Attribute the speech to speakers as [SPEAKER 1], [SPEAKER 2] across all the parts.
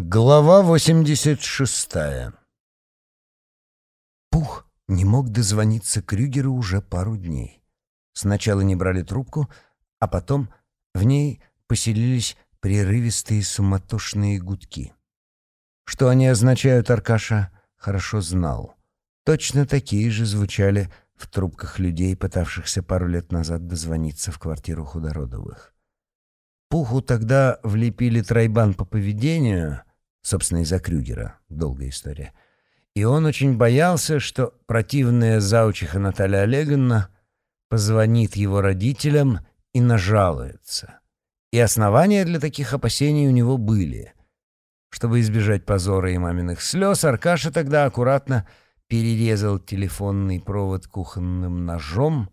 [SPEAKER 1] Глава 86 Пух не мог дозвониться Крюгеру уже пару дней. Сначала не брали трубку, а потом в ней поселились прерывистые суматошные гудки. Что они означают, Аркаша хорошо знал. Точно такие же звучали в трубках людей, пытавшихся пару лет назад дозвониться в квартиру Худородовых. Пуху тогда влепили тройбан по поведению — Собственно, из-за Крюгера. Долгая история. И он очень боялся, что противная заучиха Наталья Олеговна позвонит его родителям и нажалуется. И основания для таких опасений у него были. Чтобы избежать позора и маминых слез, Аркаша тогда аккуратно перерезал телефонный провод кухонным ножом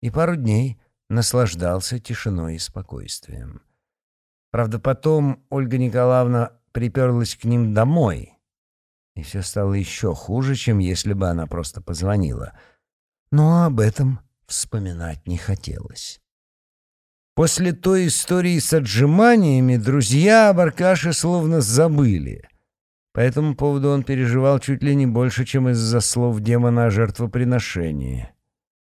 [SPEAKER 1] и пару дней наслаждался тишиной и спокойствием. Правда, потом Ольга Николаевна приперлась к ним домой. И все стало еще хуже, чем если бы она просто позвонила. Но об этом вспоминать не хотелось. После той истории с отжиманиями друзья об Аркаше словно забыли. По этому поводу он переживал чуть ли не больше, чем из-за слов демона о жертвоприношении.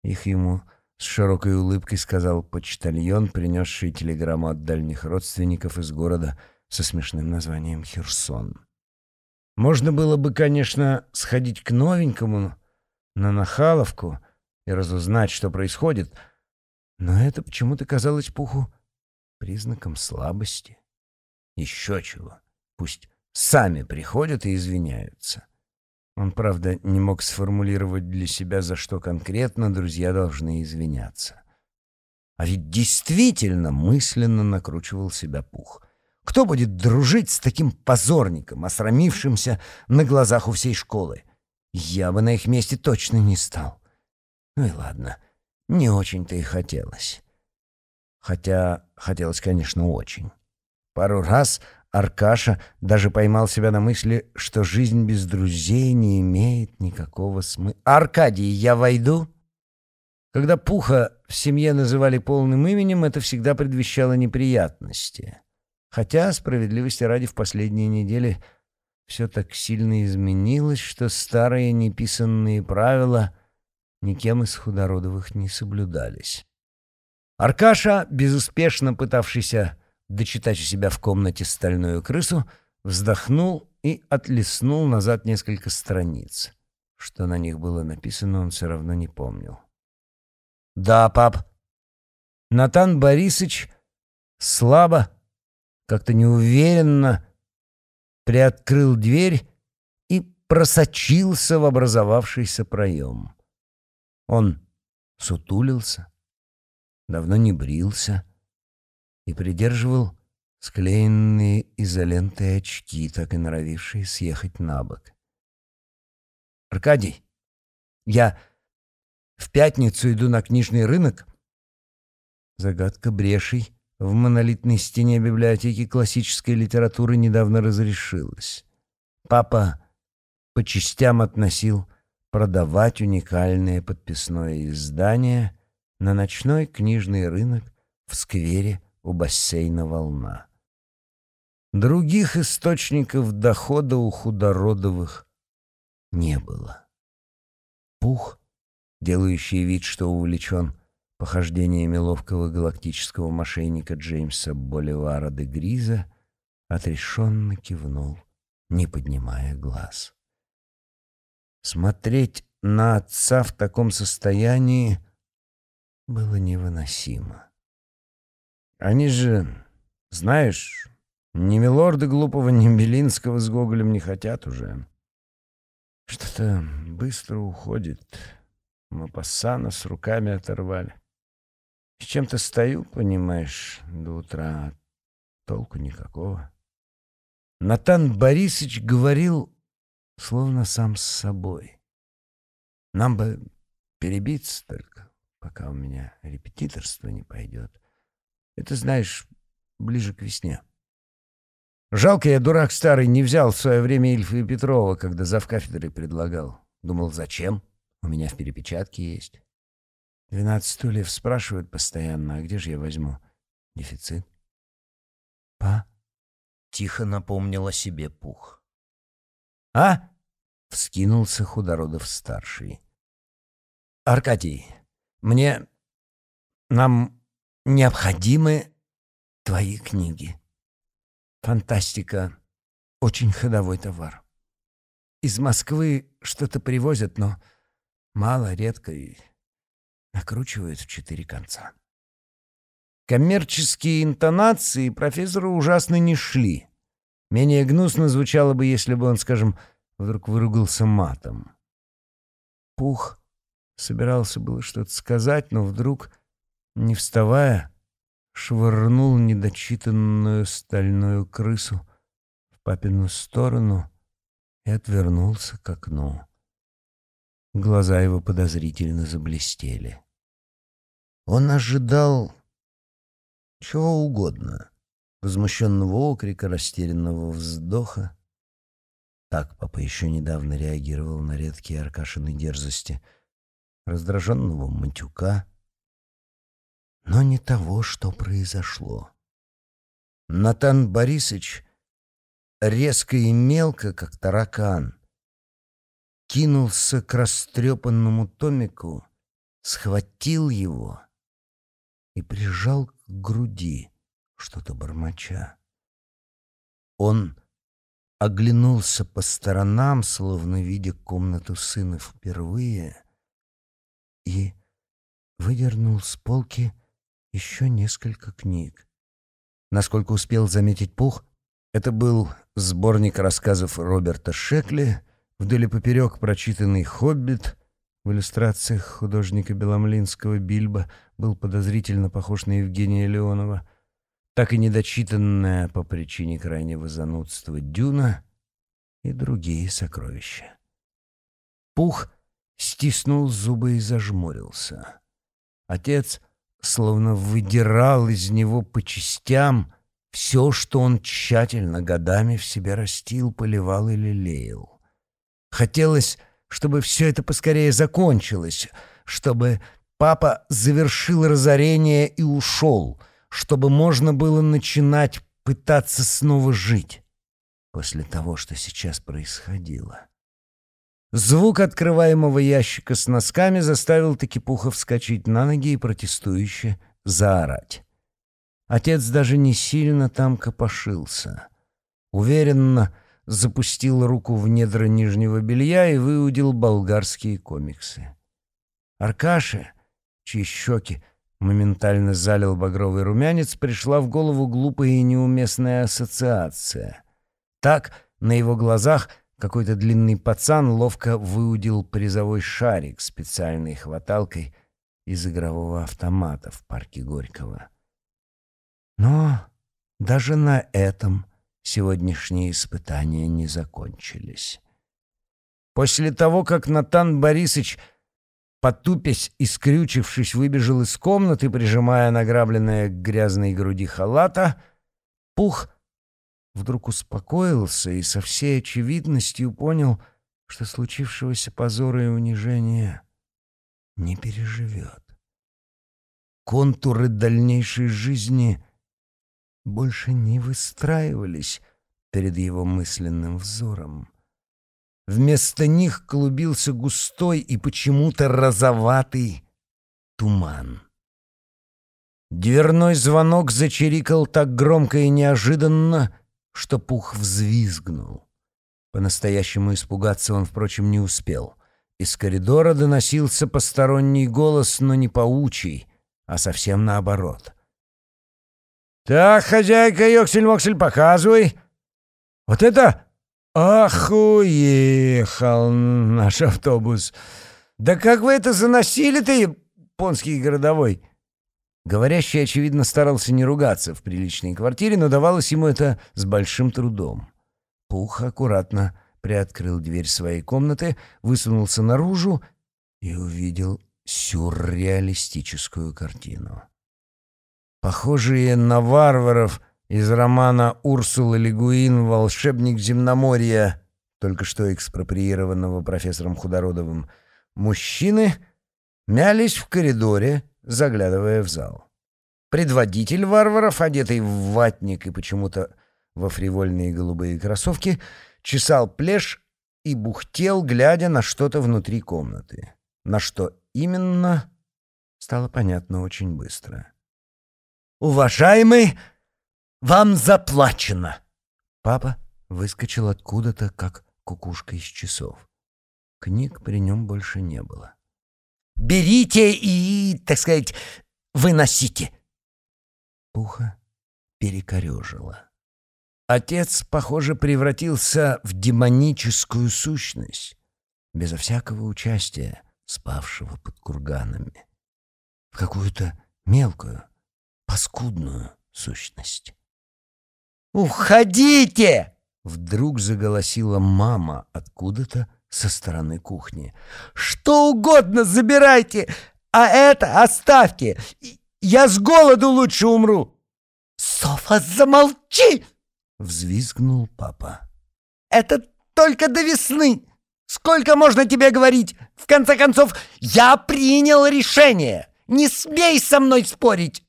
[SPEAKER 1] Их ему с широкой улыбкой сказал почтальон, принесший телеграмму от дальних родственников из города — со смешным названием Херсон. Можно было бы, конечно, сходить к новенькому на Нахаловку и разузнать, что происходит, но это почему-то казалось Пуху признаком слабости. Еще чего. Пусть сами приходят и извиняются. Он, правда, не мог сформулировать для себя, за что конкретно друзья должны извиняться. А ведь действительно мысленно накручивал себя Пух. Кто будет дружить с таким позорником, осрамившимся на глазах у всей школы? Я бы на их месте точно не стал. Ну и ладно, не очень-то и хотелось. Хотя хотелось, конечно, очень. Пару раз Аркаша даже поймал себя на мысли, что жизнь без друзей не имеет никакого смысла. «Аркадий, я войду?» Когда Пуха в семье называли полным именем, это всегда предвещало неприятности. Хотя, справедливости ради, в последние недели все так сильно изменилось, что старые неписанные правила никем из худородовых не соблюдались. Аркаша, безуспешно пытавшийся дочитать у себя в комнате стальную крысу, вздохнул и отлеснул назад несколько страниц. Что на них было написано, он все равно не помнил. «Да, пап». Натан Борисович слабо, как-то неуверенно приоткрыл дверь и просочился в образовавшийся проем. Он сутулился, давно не брился и придерживал склеенные изолентой очки, так и норовившие съехать на бок. «Аркадий, я в пятницу иду на книжный рынок». Загадка брешей в монолитной стене библиотеки классической литературы недавно разрешилась. Папа по частям относил продавать уникальное подписное издание на ночной книжный рынок в сквере у бассейна «Волна». Других источников дохода у худородовых не было. Пух, делающий вид, что увлечен похождениями ловкого галактического мошенника Джеймса Боливара де Гриза, отрешенно кивнул, не поднимая глаз. Смотреть на отца в таком состоянии было невыносимо. Они же, знаешь, ни Милорда Глупого, ни Белинского с Гоголем не хотят уже. Что-то быстро уходит. Мапассана с руками оторвали. С чем-то стою, понимаешь, до утра, толку никакого. Натан Борисович говорил, словно сам с собой. Нам бы перебиться только, пока у меня репетиторство не пойдет. Это, знаешь, ближе к весне. Жалко, я дурак старый, не взял в свое время Ильфа и Петрова, когда завкафедрой предлагал. Думал, зачем? У меня в перепечатке есть. Двенадцать стульев спрашивают постоянно, а где же я возьму? Дефицит. Па,
[SPEAKER 2] тихо напомнил о себе Пух.
[SPEAKER 1] «А?» — вскинулся Худородов-старший. «Аркадий, мне... нам необходимы твои книги. Фантастика — очень ходовой товар. Из Москвы что-то привозят, но мало, редко и накручивают в четыре конца». Коммерческие интонации профессору ужасно не шли. Менее гнусно звучало бы, если бы он, скажем, вдруг выругался матом. Пух собирался было что-то сказать, но вдруг, не вставая, швырнул недочитанную стальную крысу в папину сторону и отвернулся к окну. Глаза его подозрительно заблестели. Он ожидал чего угодно. Возмущенного окрика, растерянного вздоха. Так папа еще недавно реагировал на редкие Аркашины дерзости. Раздраженного матюка. Но не того, что произошло. Натан Борисович резко и мелко, как таракан, кинулся к растрепанному Томику, схватил его и прижал к груди, что-то бормоча. Он оглянулся по сторонам, словно видя комнату сына впервые, и выдернул с полки еще несколько книг. Насколько успел заметить Пух, это был сборник рассказов Роберта Шекли, вдоль и поперек прочитанный «Хоббит», в иллюстрациях художника Беломлинского Бильба был подозрительно похож на Евгения Леонова, так и недочитанная по причине крайнего занудства Дюна и другие сокровища. Пух стиснул зубы и зажмурился. Отец словно выдирал из него по частям все, что он тщательно годами в себе растил, поливал и лелеял. Хотелось чтобы все это поскорее закончилось, чтобы папа завершил разорение и ушел, чтобы можно было начинать пытаться снова жить после того, что сейчас происходило. Звук открываемого ящика с носками заставил Такипуха вскочить на ноги и протестующе заорать. Отец даже не сильно там копошился. Уверенно, запустил руку в недра нижнего белья и выудил болгарские комиксы. Аркаше, чьи щеки моментально залил багровый румянец, пришла в голову глупая и неуместная ассоциация. Так, на его глазах какой-то длинный пацан ловко выудил призовой шарик специальной хваталкой из игрового автомата в парке Горького. Но даже на этом сегодняшние испытания не закончились. После того, как Натан Борисович, потупясь и скрючившись, выбежал из комнаты, прижимая награбленное к грязной груди халата, Пух вдруг успокоился и со всей очевидностью понял, что случившегося позора и унижения не переживет. Контуры дальнейшей жизни больше не выстраивались перед его мысленным взором. Вместо них клубился густой и почему-то розоватый туман. Дверной звонок зачирикал так громко и неожиданно, что Пух взвизгнул. По-настоящему испугаться он, впрочем, не успел. Из коридора доносился посторонний голос, но не паучий, а совсем наоборот. «Так, хозяйка, Йоксель-Моксель, показывай!» «Вот это охуехал наш автобус! Да как вы это заносили-то, японский городовой?» Говорящий, очевидно, старался не ругаться в приличной квартире, но давалось ему это с большим трудом. Пух аккуратно приоткрыл дверь своей комнаты, высунулся наружу и увидел сюрреалистическую картину. Похожие на варваров из романа Урсулы Легуин «Волшебник земноморья», только что экспроприированного профессором Худородовым, мужчины мялись в коридоре, заглядывая в зал. Предводитель варваров, одетый в ватник и почему-то во фривольные голубые кроссовки, чесал плешь и бухтел, глядя на что-то внутри комнаты. На что именно, стало понятно очень быстро. «Уважаемый, вам заплачено!» Папа выскочил откуда-то, как кукушка из часов. Книг при нем больше не было. «Берите и, так сказать, выносите!» Пуха перекорежило. Отец, похоже, превратился в демоническую сущность, безо всякого участия, спавшего под курганами, в какую-то мелкую, паскудную сущность. «Уходите!» — вдруг заголосила мама откуда-то со стороны кухни. «Что угодно забирайте, а это оставьте! Я с голоду лучше умру!» «Софа, замолчи!» — взвизгнул папа. «Это только до весны! Сколько можно тебе говорить? В конце концов, я принял решение! Не смей со мной спорить!»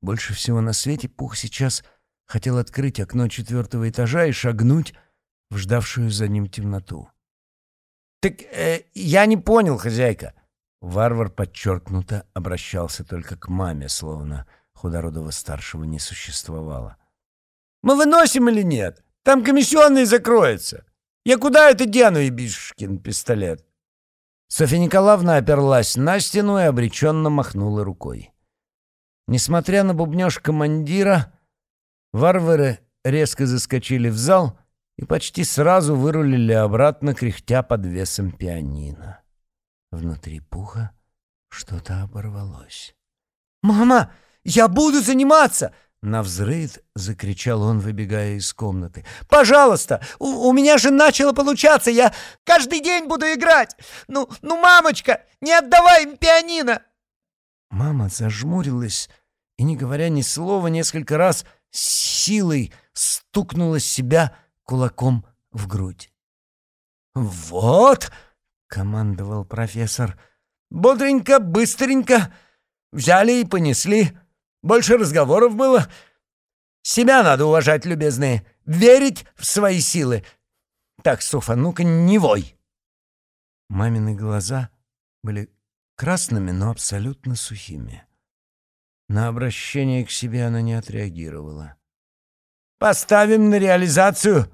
[SPEAKER 1] Больше всего на свете Пух сейчас хотел открыть окно четвертого этажа и шагнуть в ждавшую за ним темноту. «Так э, я не понял, хозяйка». Варвар подчеркнуто обращался только к маме, словно худородого старшего не существовало. «Мы выносим или нет? Там комиссионный закроется. Я куда это дену, Ебишкин пистолет?» Софья Николаевна оперлась на стену и обреченно махнула рукой. Несмотря на бубнеж командира, варвары резко заскочили в зал и почти сразу вырулили обратно, кряхтя под весом пианино. Внутри пуха что-то оборвалось. «Мама, я буду заниматься!» На взрыв закричал он, выбегая из комнаты. «Пожалуйста! У, у меня же начало получаться! Я каждый день буду играть! Ну, ну, мамочка, не отдавай им пианино!» Мама зажмурилась и, не говоря ни слова, несколько раз с силой стукнула себя кулаком в грудь. «Вот!» — командовал профессор. «Бодренько, быстренько взяли и понесли. Больше разговоров было. Себя надо уважать, любезные, верить в свои силы. Так, Софа, ну-ка, не вой!» Мамины глаза были красными, но абсолютно сухими. На обращение к себе она не отреагировала. «Поставим на реализацию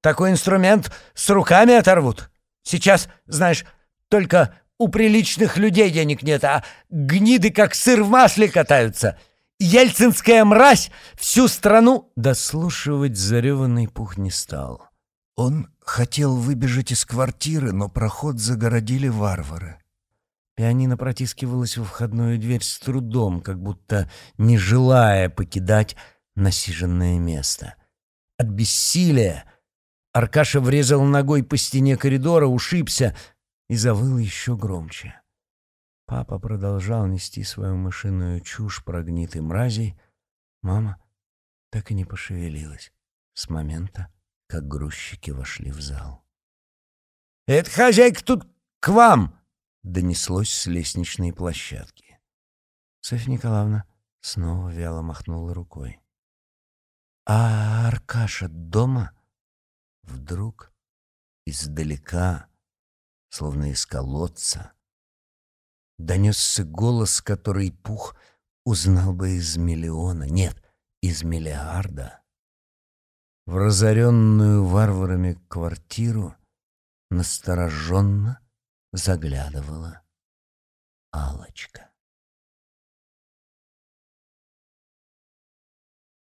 [SPEAKER 1] такой инструмент с руками оторвут. Сейчас, знаешь, только у приличных людей денег нет, а гниды как сыр в масле катаются. Ельцинская мразь всю страну...» Дослушивать зареванный пух не стал. Он хотел выбежать из квартиры, но проход загородили варвары. Пианино протискивалось в входную дверь с трудом, как будто не желая покидать насиженное место. От бессилия Аркаша врезал ногой по стене коридора, ушибся и завыл еще громче. Папа продолжал нести свою мышиную чушь про гниты мразей. Мама так и не пошевелилась с момента, как грузчики вошли в зал. «Это хозяйка тут к вам!» — донеслось с лестничной площадки. Софья Николаевна снова вяло махнула рукой. «А Аркаша дома?» Вдруг издалека, словно из колодца, донесся голос, который Пух узнал бы из миллиона, нет, из миллиарда. В разоренную варварами квартиру настороженно заглядывала алочка